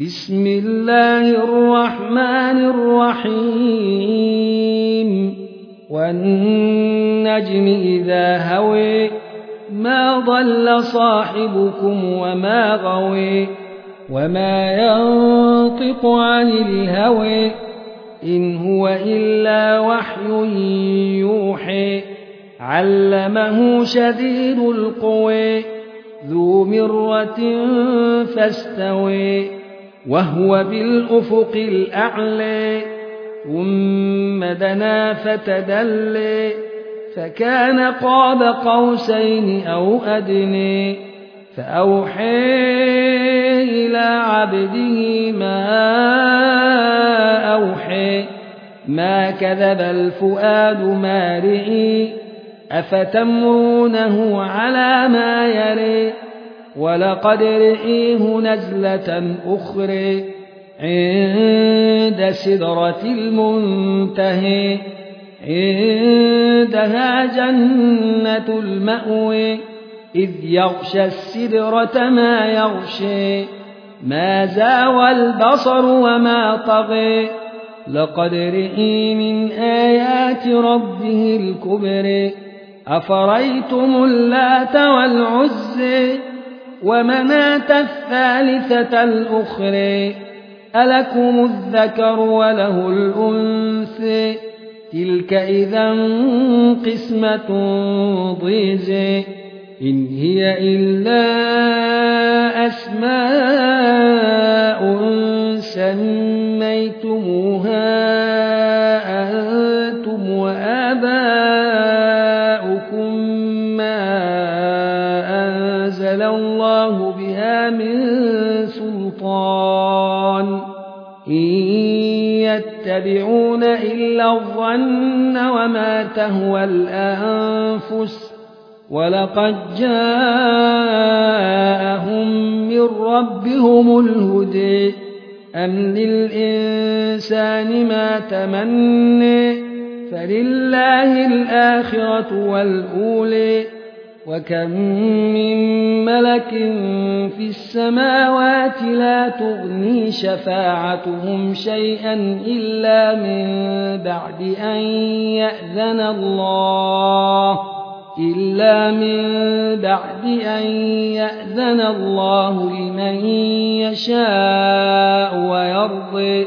بسم الله الرحمن الرحيم. والنجم إذا هوي ما ضل صاحبكم وما غوي وما ينطق عن الهوي إن هو إلا وحي يوحي. علمه شديد القوي ذو مرة فاستوي. وهو بالأفق الأعلى ثم دنا فتدلي فكان قاب قوسين أو أدني فأوحي إلى عبده ما أوحي ما كذب الفؤاد ما رئي أفتمرونه على ما يري ولقد رئيه نزلة أخرى عند سدرة المنتهي عندها جنة المأوي إذ يغشى السدرة ما يغشي ما زاوى البصر وما طغي. لقد رئي من آيات ربه الكبر أفريتم اللات والعزي ومناة الثالثة الأخرى ألكم الذكر وله الأنثى تلك إذا قسمة ضيزى إن هي إلا أسماء من سلطان. إن يتبعون إلا الظن وما تهوى الأنفس. ولقد جاءهم من ربهم الهدي أم للإنسان ما تمني فلله الآخرة والأولي وكم من ملك في السماوات لا تغني شفاعتهم شيئا إلا من بعد أن يأذن الله إلا من بعد أن يأذن الله لمن يشاء ويرضي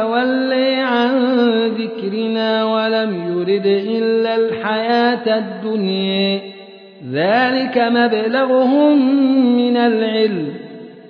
تولي عن ذكرنا ولم يرد إلا الحياة الدنيا. ذلك مبلغهم من العلم.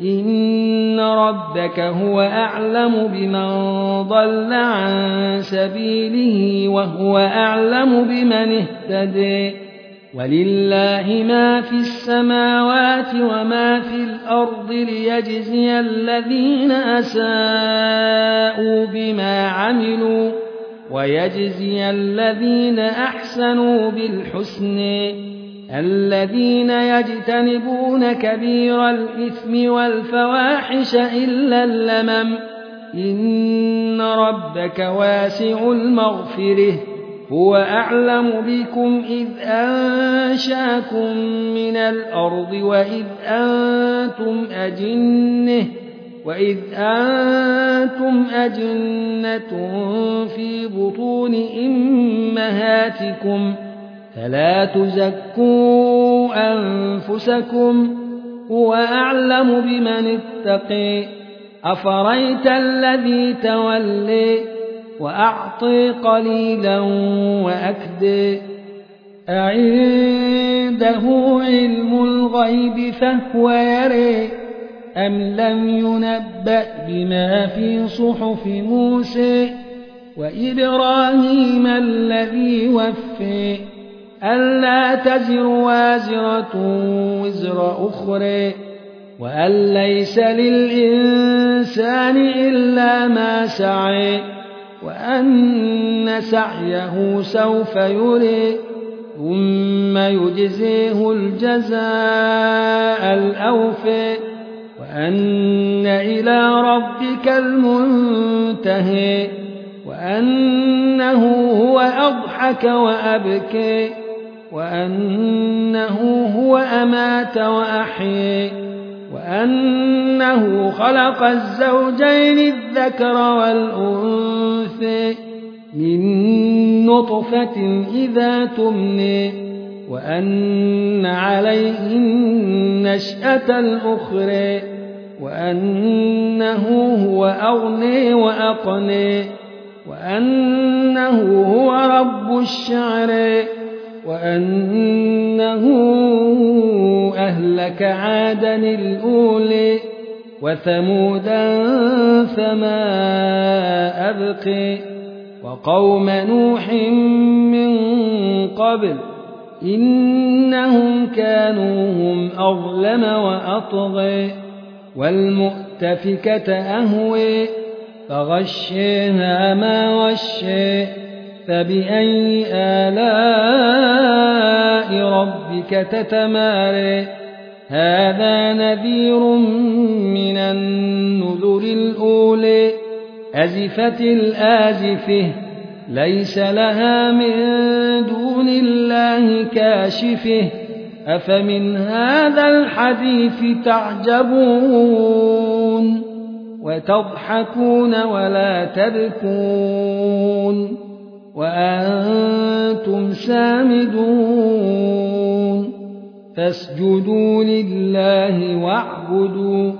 إن ربك هو أعلم بمن ضل عن سبيله وهو أعلم بمن اهتدي ولله ما في السماوات وما في الأرض ليجزي الذين أساءوا بما عملوا ويجزي الذين أحسنوا بالحسن الذين يجتنبون كبير الإثم والفواحش إلا اللمم إن ربك واسع المغفرة هو أعلم بكم إذ أنشأكم من الأرض وإذ أنتم أجنة وإذ أنتم أجنة في بطون إمهاتكم فلا تزكوا أنفسكم هو أعلم بمن اتقي أفريت الذي تولي وأعطي قليلا وأكد. أعنده علم الغيب فهو يري. أم لم ينبأ بما في صحف موسى وإبراهيم الذي وفي؟ ألا تزر وازرة وزر أخرى. وأن ليس للإنسان إلا ما سعي وأن سعيه سوف يري ثم يجزيه الجزاء الأوفي وأن إلى ربك المنتهي وأنه هو أضحك وأبكي وأنه هو أمات وأحيي. وأنه خلق الزوجين الذكر والأنثي من نطفة إذا تمني وأن عليه النشأة الأخرى وأنه هو أغني وأقني وأنه هو رب الشعر وأنه أهلك عادا الأولي وثمودا فما أبقي وقوم نوح من قبل إنهم كانوا هم أظلم وأطغي والمؤتفكة أهوي فغشيها ما غشي فبأي آلاء ربك تتماري هذا نذير من النذر الأولي أزفت الآزفة ليس لها من دون الله كاشفة أفمن هذا الحديث تعجبون؟ وتضحكون ولا تبكون؟ وأنتم سامدون؟ فاسجدوا لله واعبدوا